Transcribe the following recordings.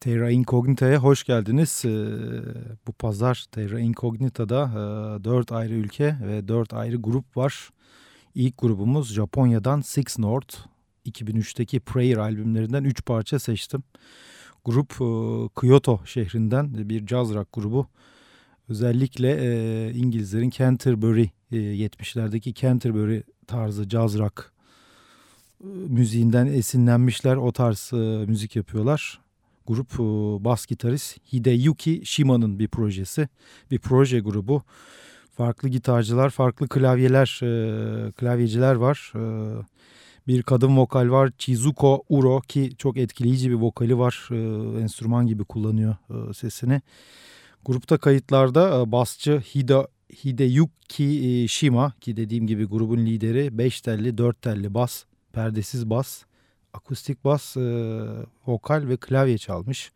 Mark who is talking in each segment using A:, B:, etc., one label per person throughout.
A: Terra Incognita'ya hoş geldiniz. Ee, bu pazar Terra Incognita'da e, 4 ayrı ülke ve 4 ayrı grup var. İlk grubumuz Japonya'dan Six North. 2003'teki Prayer albümlerinden 3 parça seçtim. Grup e, Kyoto şehrinden bir jazz rock grubu. Özellikle e, İngilizlerin Canterbury, e, 70'lerdeki Canterbury tarzı jazz rock müziğinden esinlenmişler. O tarz müzik yapıyorlar grup e, bas gitarist Hideyuki Shima'nın bir projesi. Bir proje grubu. Farklı gitarcılar, farklı klavyeler, e, klavyeciler var. E, bir kadın vokal var Chizuko Uro ki çok etkileyici bir vokali var. Enstrüman gibi kullanıyor sesini. Grupta kayıtlarda basçı Hida, Hideyuki Shima ki dediğim gibi grubun lideri 5 telli 4 telli bas, perdesiz bas akustik bas, e, vokal ve klavye çalmış.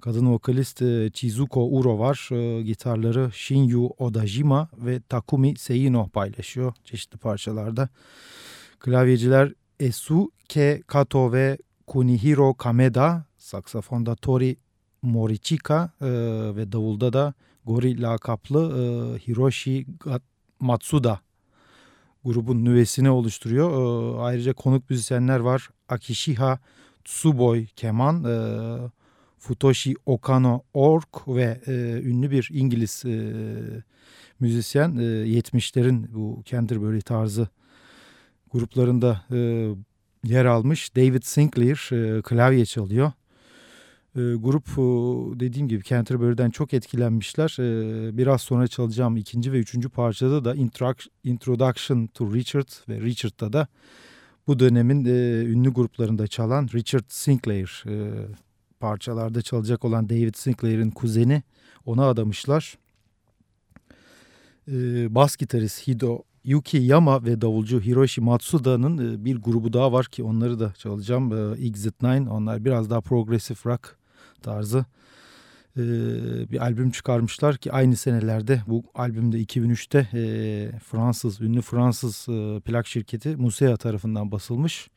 A: Kadın vokalist e, Chizuko Uro var. E, gitarları Shinyu Odajima ve Takumi Seino paylaşıyor çeşitli parçalarda. Klavyeciler Esuke Kato ve Kunihiro Kameda, saksafonda Tori Morichika e, ve davulda da Gori lakaplı e, Hiroshi Matsuda grubun nüvesini oluşturuyor. E, ayrıca konuk müzisyenler var. Akishiha Tsuboy keman, e, Futoshi Okano ork ve e, ünlü bir İngiliz e, müzisyen e, 70'lerin bu Canterbury tarzı gruplarında e, yer almış. David Sinclair e, klavye çalıyor. E, grup dediğim gibi Canterbury'den çok etkilenmişler. E, biraz sonra çalacağım ikinci ve üçüncü parçada da Introduction to Richard ve Richard'da da bu dönemin e, ünlü gruplarında çalan Richard Sinclair e, parçalarda çalacak olan David Sinclair'in kuzeni ona adamışlar. E, bas gitarist Hido Yuki Yama ve davulcu Hiroshi Matsuda'nın e, bir grubu daha var ki onları da çalacağım. Exit Nine onlar biraz daha progressive rock tarzı e, bir albüm çıkarmışlar ki aynı senelerde bu albümde 2003'te e, Fransız ünlü Fransız e, plak şirketi Musea tarafından basılmış.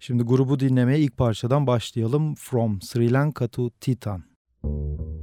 A: Şimdi grubu dinlemeye ilk parçadan başlayalım. From Sri Lanka to Titan. Müzik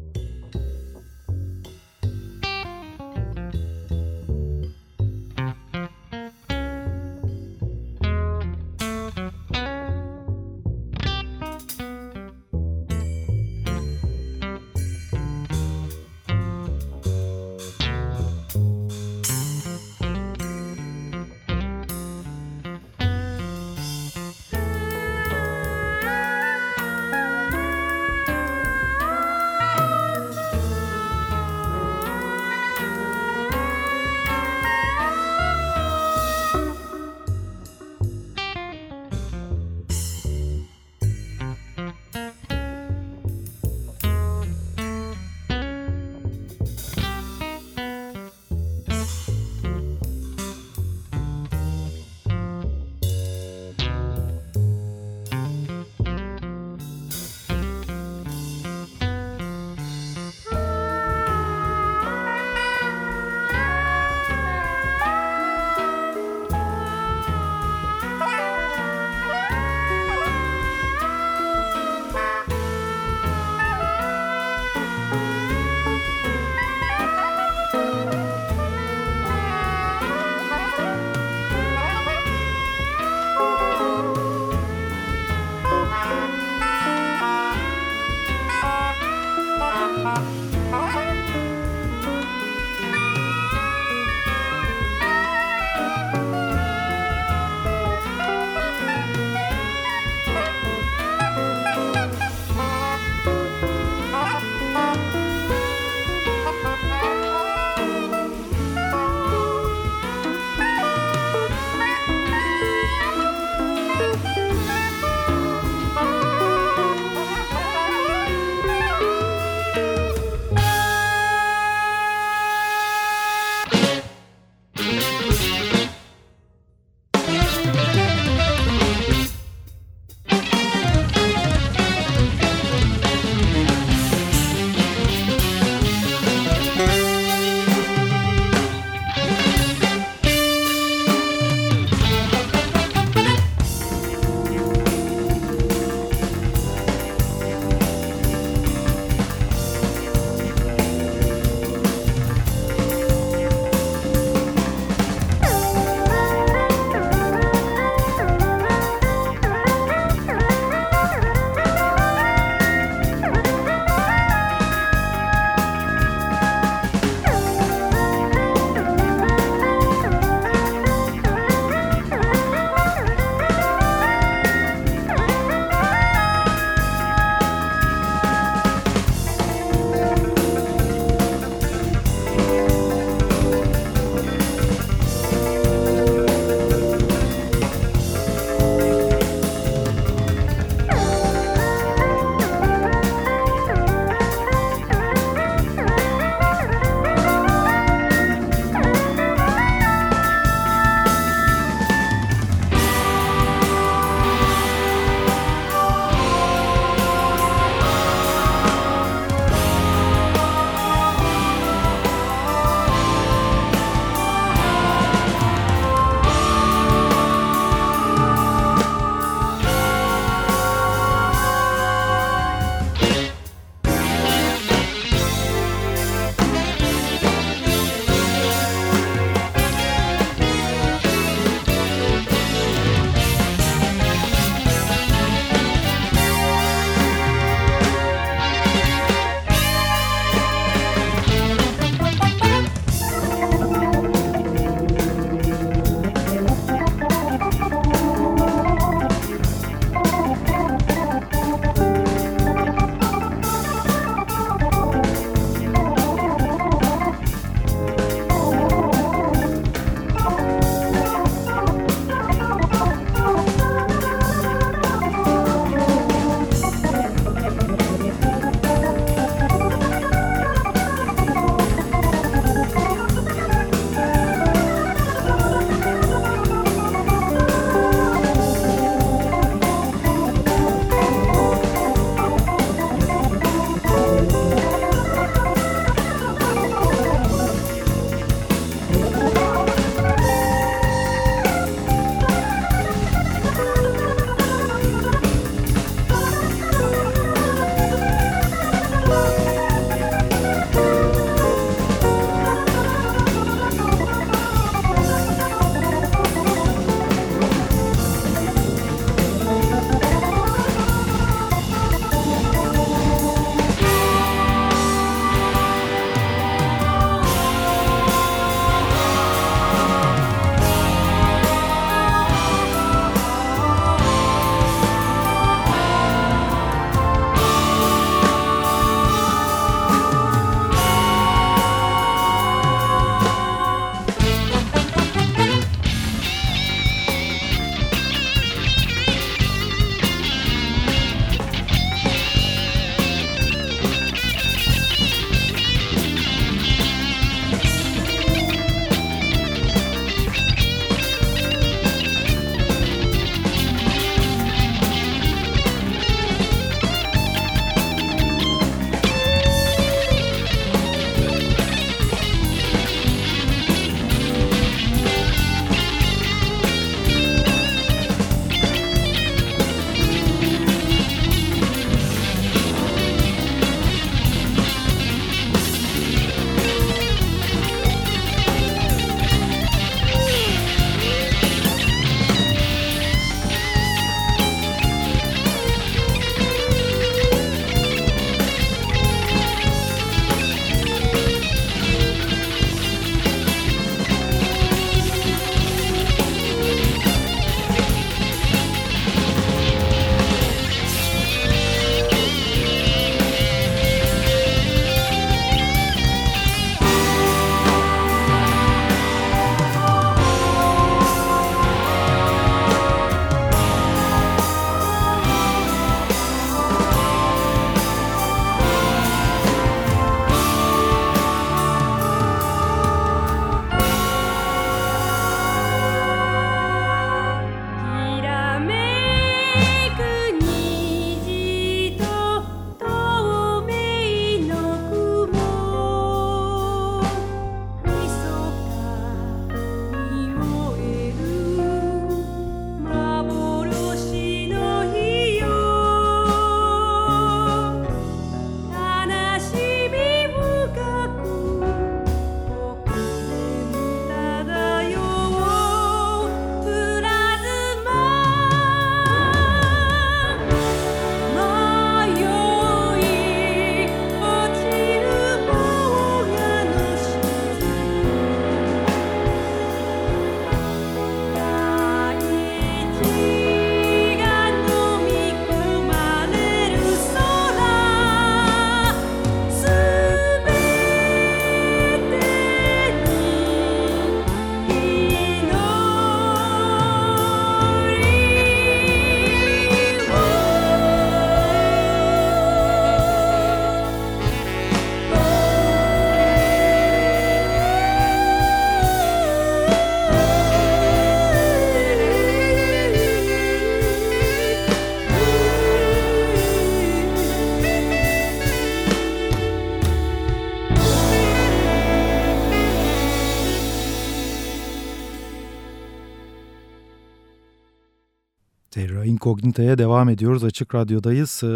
A: Incognita'ya devam ediyoruz. Açık Radyo'dayız. Ee,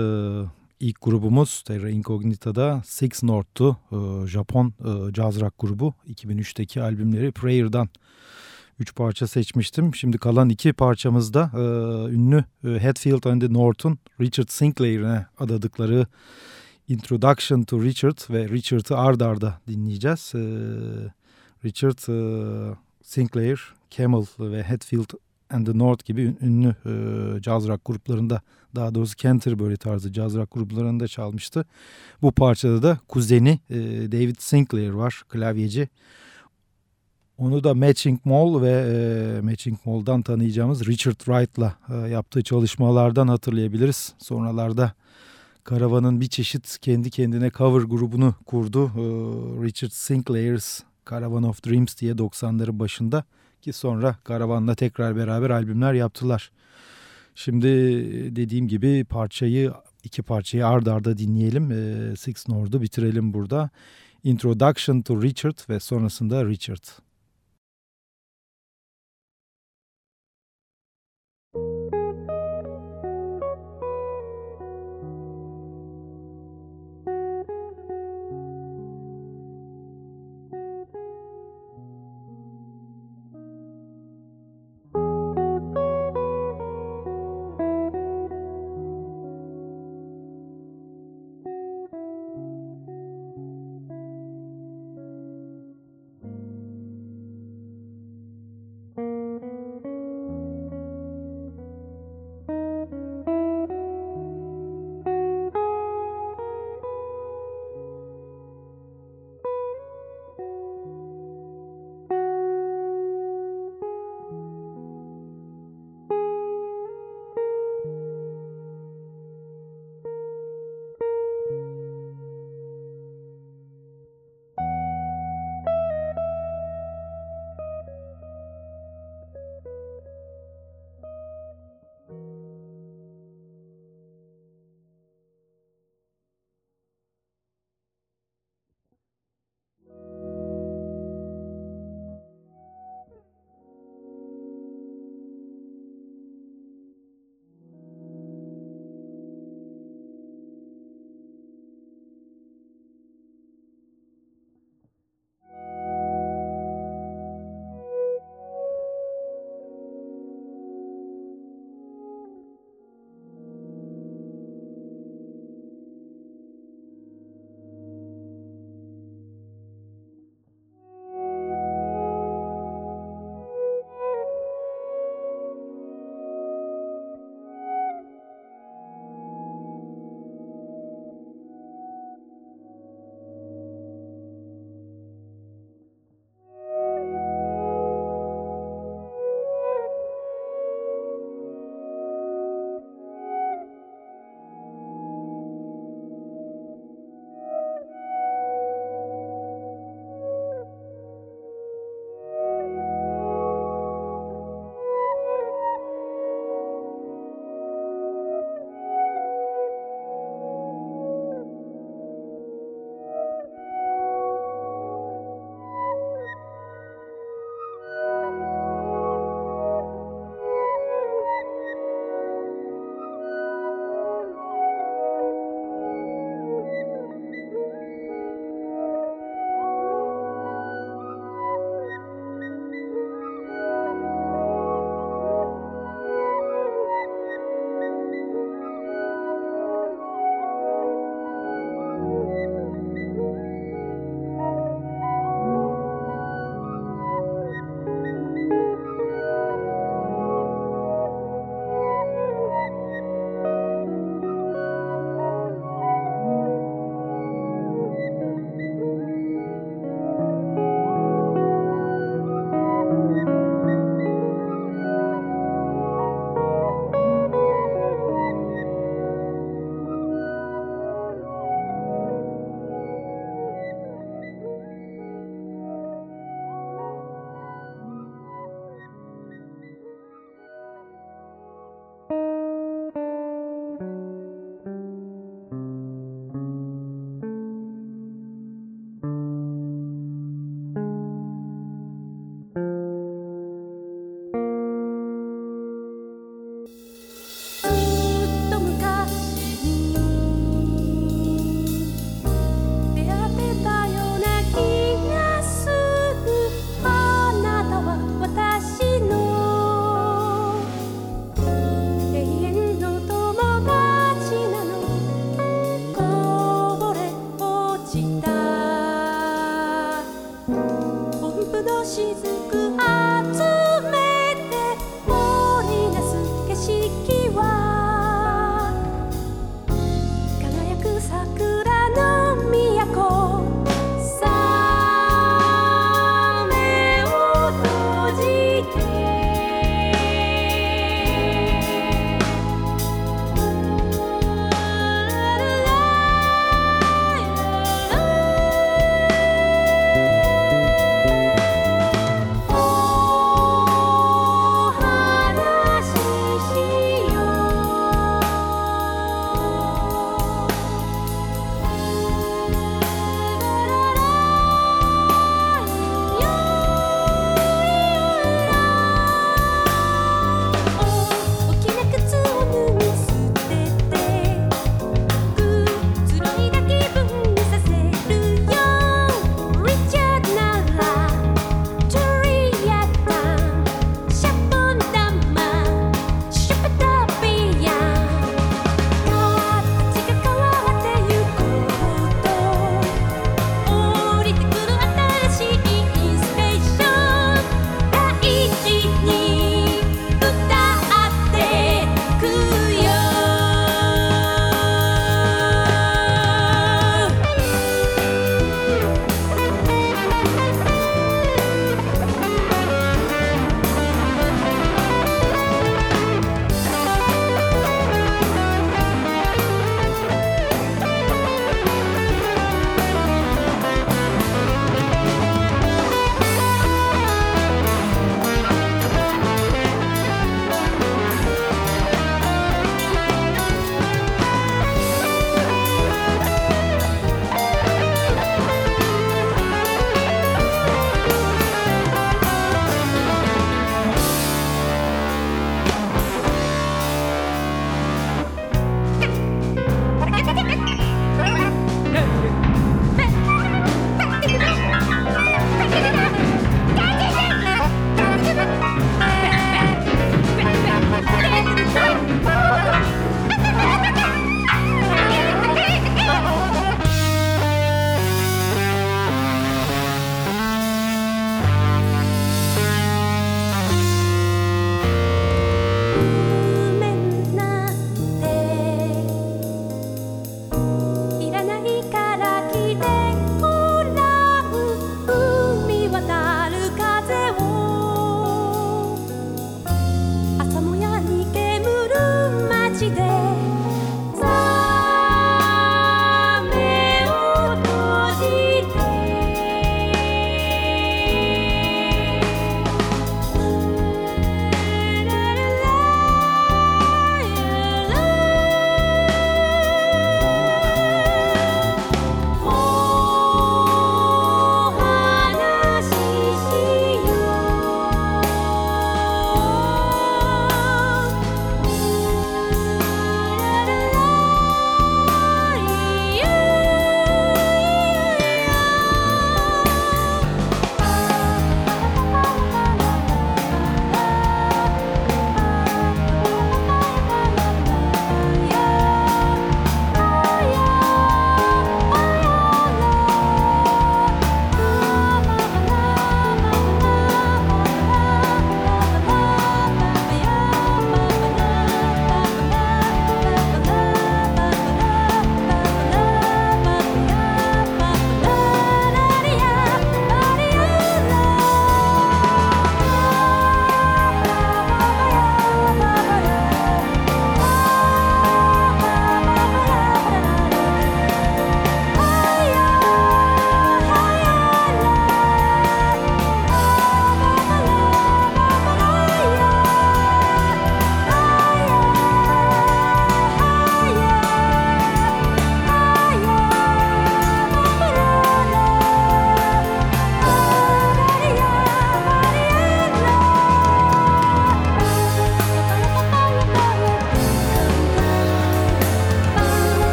A: ilk grubumuz Terra Incognita'da Six North'tu. Ee, Japon e, jazz rock grubu. 2003'teki albümleri Prayer'dan 3 parça seçmiştim. Şimdi kalan iki parçamızda e, ünlü e, Hatfield and the North'un Richard Sinclair'ine adadıkları Introduction to Richard ve Richard'ı ard arda dinleyeceğiz. Ee, Richard Sinclair, Camel ve Hatfield and the North gibi ünlü e, jazz rock gruplarında daha doğrusu Canterbury tarzı jazz rock gruplarında çalmıştı. Bu parçada da kuzeni e, David Sinclair var klavyeci. Onu da Matching Mall ve e, Matching Mall'dan tanıyacağımız Richard Wright'la e, yaptığı çalışmalardan hatırlayabiliriz. Sonralarda Karavan'ın bir çeşit kendi kendine cover grubunu kurdu. E, Richard Sinclair's Caravan of Dreams diye 90'ların başında ki sonra Karavan'la tekrar beraber albümler yaptılar. Şimdi dediğim gibi parçayı iki parçayı ard arda dinleyelim. E, Six North'u bitirelim burada. Introduction to Richard ve sonrasında Richard.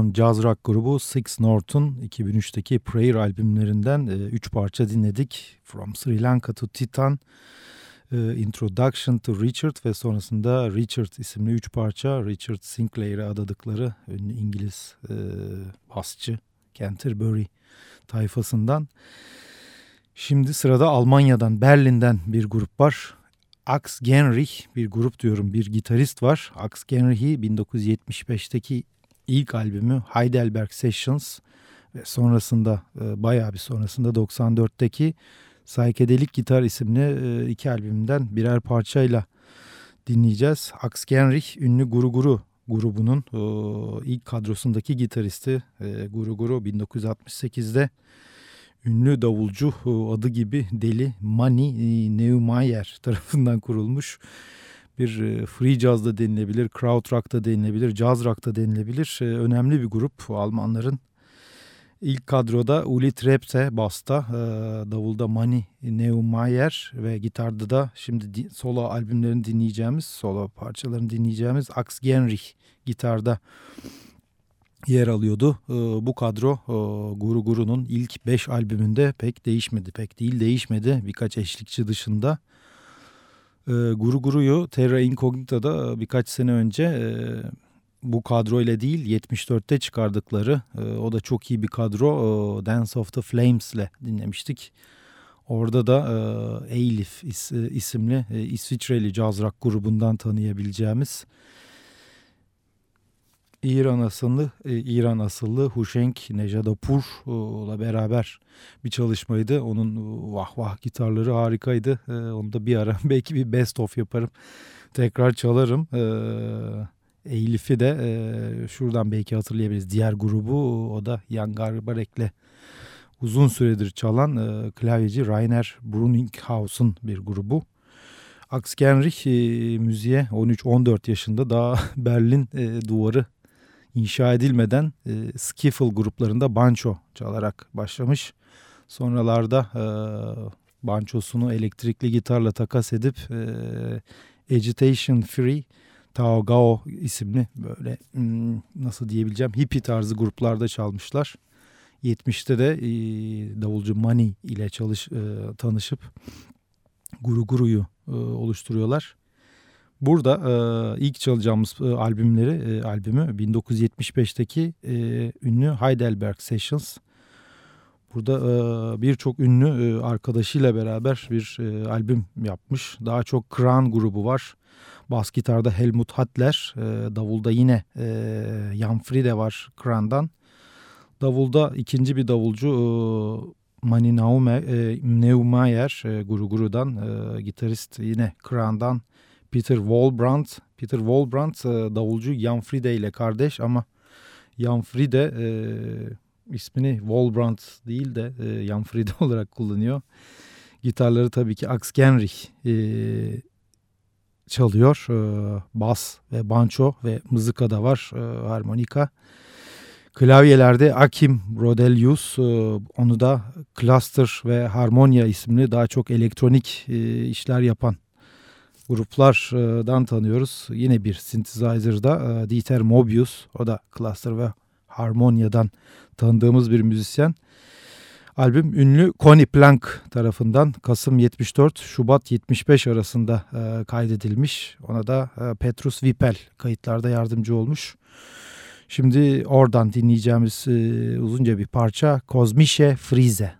A: Japon jazz rock grubu Six North'un 2003'teki Prayer albümlerinden 3 e, parça dinledik. From Sri Lanka to Titan, e, Introduction to Richard ve sonrasında Richard isimli 3 parça Richard Sinclair'e adadıkları ünlü İngiliz e, basçı Canterbury tayfasından. Şimdi sırada Almanya'dan, Berlin'den bir grup var. Ax Genrich bir grup diyorum bir gitarist var. Ax Genrich'i 1975'teki ilk albümü Heidelberg Sessions ve sonrasında e, bayağı bir sonrasında 94'teki Psychedelic Gitar isimli e, iki albümünden birer parçayla dinleyeceğiz. Ax Genrich ünlü Guru Guru grubunun ilk kadrosundaki gitaristi. E, Guru Guru 1968'de ünlü davulcu adı gibi deli Manny e, Neumayer tarafından kurulmuş bir e, free jazz da denilebilir, crowd rock da denilebilir, jazz rock da denilebilir. Önemli bir grup Almanların. İlk kadroda Uli Trepte basta, davulda Manny Neumayer ve gitarda da şimdi solo albümlerini dinleyeceğimiz, solo parçalarını dinleyeceğimiz Ax Genrich gitarda yer alıyordu. Bu kadro e, Guru Guru'nun ilk 5 albümünde pek değişmedi. Pek değil değişmedi birkaç eşlikçi dışında. Ee, Guru Guru'yu Terra Incognita'da birkaç sene önce e, bu kadro ile değil 74'te çıkardıkları e, o da çok iyi bir kadro Dance of the Flames ile dinlemiştik. Orada da Eilif isimli İsviçreli jazz rock grubundan tanıyabileceğimiz İran asıllı e, İran asıllı Huşenk Nejadapur ile beraber bir çalışmaydı. Onun vah vah gitarları harikaydı. E, onu da bir ara belki bir best of yaparım. Tekrar çalarım. E, Elif'i de şuradan belki hatırlayabiliriz. Diğer grubu o da Jan Garbarek'le uzun süredir çalan klavyeci Rainer Bruninghaus'un bir grubu. Ax Genrich müziğe 13-14 yaşında daha Berlin duvarı inşa edilmeden e, skiffle gruplarında banço çalarak başlamış. Sonralarda e, bançosunu elektrikli gitarla takas edip e, Agitation Free Tao Gao isimli böyle hmm, nasıl diyebileceğim hippie tarzı gruplarda çalmışlar. 70'te de e, davulcu Mani ile çalış e, tanışıp Guru Guru'yu e, oluşturuyorlar. Burada e, ilk çalacağımız e, albümleri, e, albümü 1975'teki e, ünlü Heidelberg Sessions. Burada e, birçok ünlü e, arkadaşıyla beraber bir e, albüm yapmış. Daha çok Kran grubu var. Bas gitarda Helmut Hattler, e, davulda yine e, Jan Friede var Kran'dan. Davulda ikinci bir davulcu e, Mani Naume, e, Neumayer e, Guru Guru'dan, e, gitarist yine Kran'dan Peter Wolbrand. Peter Wolbrand e, davulcu Jan Friede ile kardeş ama Jan Friede e, ismini Wolbrand değil de e, Jan Friede olarak kullanıyor. Gitarları tabii ki Ax Genrich e, çalıyor. E, bas ve banço ve mızıka da var e, harmonika. Klavyelerde Akim Rodelius, e, onu da Cluster ve Harmonia isimli daha çok elektronik e, işler yapan gruplardan tanıyoruz. Yine bir synthesizer'da e, Dieter Mobius, o da Cluster ve Harmonia'dan tanıdığımız bir müzisyen. Albüm ünlü Connie Plank tarafından Kasım 74 Şubat 75 arasında e, kaydedilmiş. Ona da e, Petrus Vipel kayıtlarda yardımcı olmuş. Şimdi oradan dinleyeceğimiz uzunca bir parça Kozmische Frize.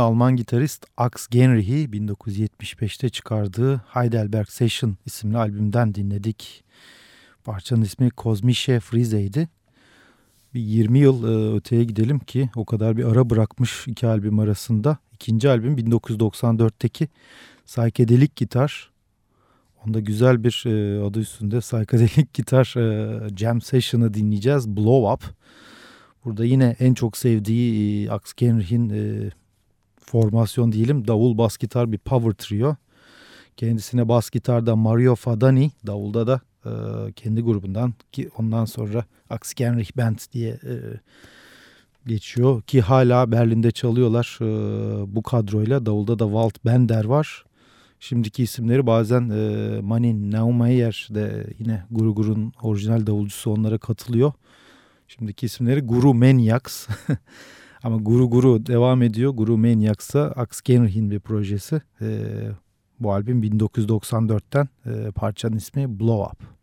A: Ünlü Alman gitarist Ax Genrich'i 1975'te çıkardığı Heidelberg Session isimli albümden dinledik. Parçanın ismi Kozmische Frize'ydi. Bir 20 yıl e, öteye gidelim ki o kadar bir ara bırakmış iki albüm arasında. İkinci albüm 1994'teki Psychedelic Gitar. Onda güzel bir e, adı üstünde Psychedelic Gitar e, Jam Session'ı dinleyeceğiz. Blow Up. Burada yine en çok sevdiği Ax Genrich'in formasyon diyelim davul bas gitar bir power trio. Kendisine bas gitarda Mario Fadani, davulda da e, kendi grubundan ki ondan sonra Axgenrich Band diye e, geçiyor ki hala Berlin'de çalıyorlar e, bu kadroyla. Davulda da Walt Bender var. Şimdiki isimleri bazen e, Manin Neumayer de yine Guru orijinal davulcusu onlara katılıyor. Şimdiki isimleri Guru Maniacs. Ama Guru Guru devam ediyor. Guru Maniacs'a Ax Genrich'in bir projesi. E, bu albüm 1994'ten e, parçanın ismi Blow Up.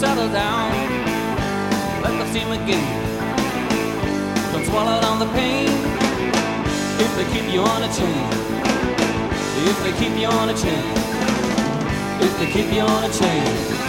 B: settle down. Let the steam them again. Don't swallow down the pain. If they keep you on a chain. If they keep you on a chain. If they keep you on a chain.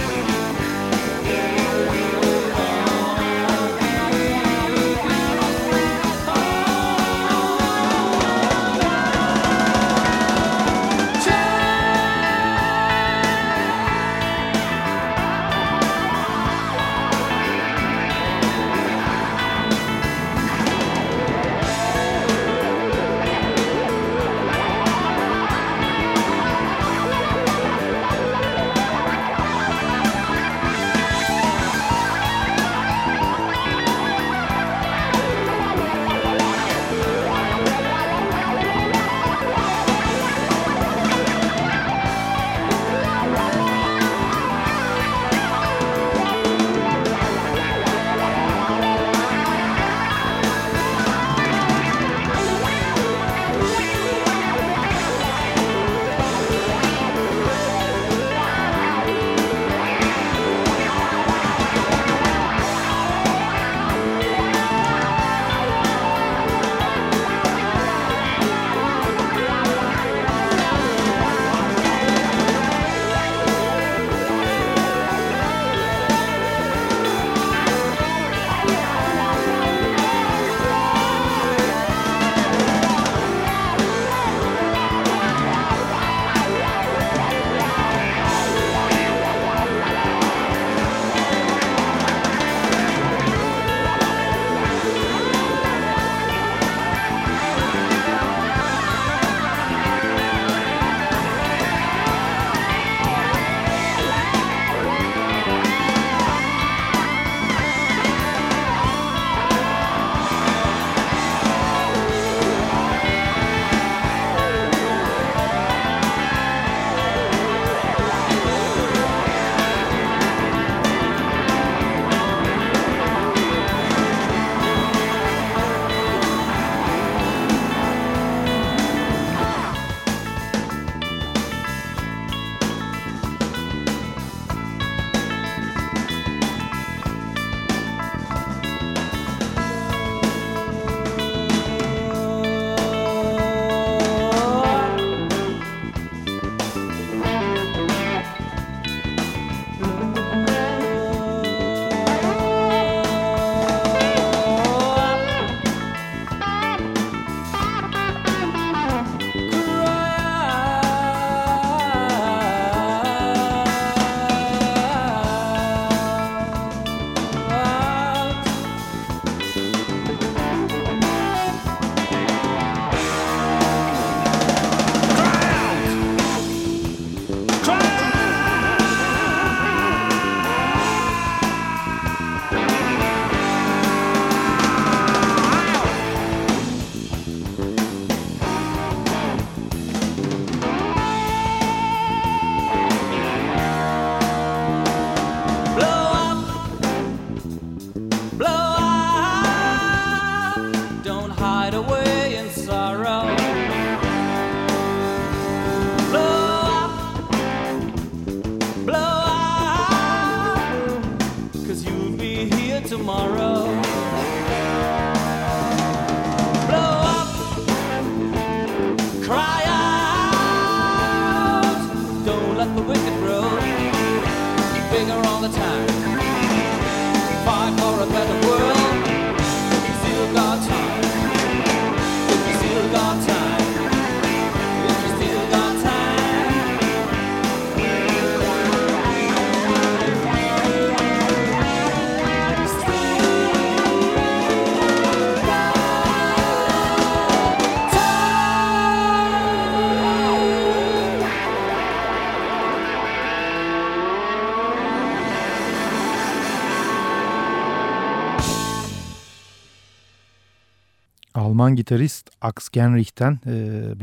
A: Alman gitarist Ax Genrich'ten e,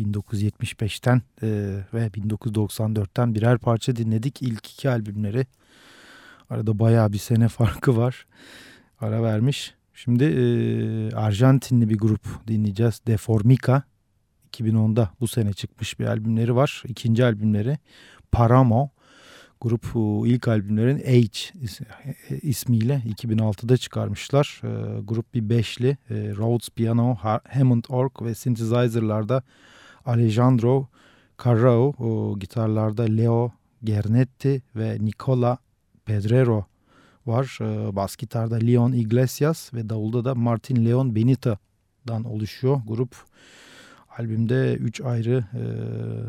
A: 1975'ten e, ve 1994'ten birer parça dinledik. İlk iki albümleri. Arada bayağı bir sene farkı var. Ara vermiş. Şimdi e, Arjantinli bir grup dinleyeceğiz. Deformica. 2010'da bu sene çıkmış bir albümleri var. İkinci albümleri Paramo. Grup e, ilk albümlerin is- e, ismiyle 2006'da çıkarmışlar. E, grup bir beşli. E, Rhodes Piano, Ha- Hammond Org ve synthesizer'larda Alejandro Carrao, gitarlarda Leo Gernetti ve Nicola Pedrero var. E, bas gitarda Leon Iglesias ve davulda da Martin Leon Benita'dan oluşuyor grup. Albümde 3 ayrı e,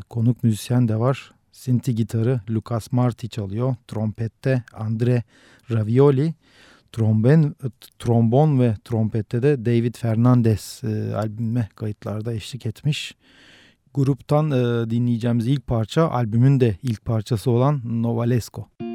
A: konuk müzisyen de var. Sinti gitarı Lucas Marti çalıyor. Trompette Andre Ravioli. Tromben, trombon ve trompette de David Fernandez e, albüme kayıtlarda eşlik etmiş. Gruptan e, dinleyeceğimiz ilk parça albümün de ilk parçası olan Novalesco.
B: Thank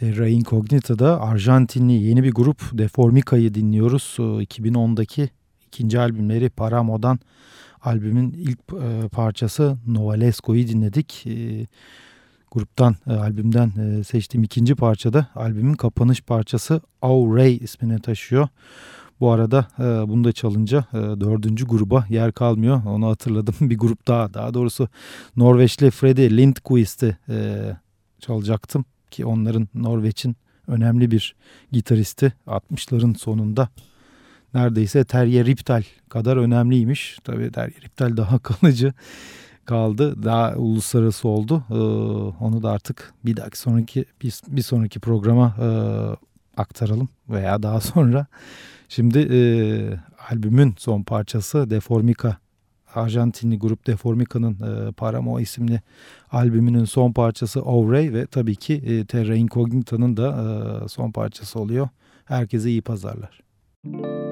A: Terra Incognita'da Arjantinli yeni bir grup Deformica'yı dinliyoruz. 2010'daki ikinci albümleri Paramo'dan albümün ilk e, parçası Novalesco'yu dinledik. E, gruptan, e, albümden e, seçtiğim ikinci parçada albümün kapanış parçası Ray ismini taşıyor. Bu arada bunu da çalınca dördüncü gruba yer kalmıyor. Onu hatırladım. bir grup daha. Daha doğrusu Norveçli Freddy Lindquist'i çalacaktım. Ki onların Norveç'in önemli bir gitaristi. 60'ların sonunda neredeyse Terje Riptal kadar önemliymiş. Tabii Terje Riptal daha kalıcı kaldı. Daha uluslararası oldu. Ee, onu da artık bir dahaki sonraki bir, bir sonraki programa e, aktaralım veya daha sonra. Şimdi e, albümün son parçası Deformica. Arjantinli grup Deformica'nın e, Paramo isimli albümünün son parçası Ouray ve tabii ki e, Terra Incognita'nın da e, son parçası oluyor. Herkese iyi pazarlar. Müzik